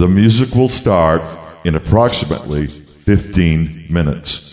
The music will start in approximately 15 minutes.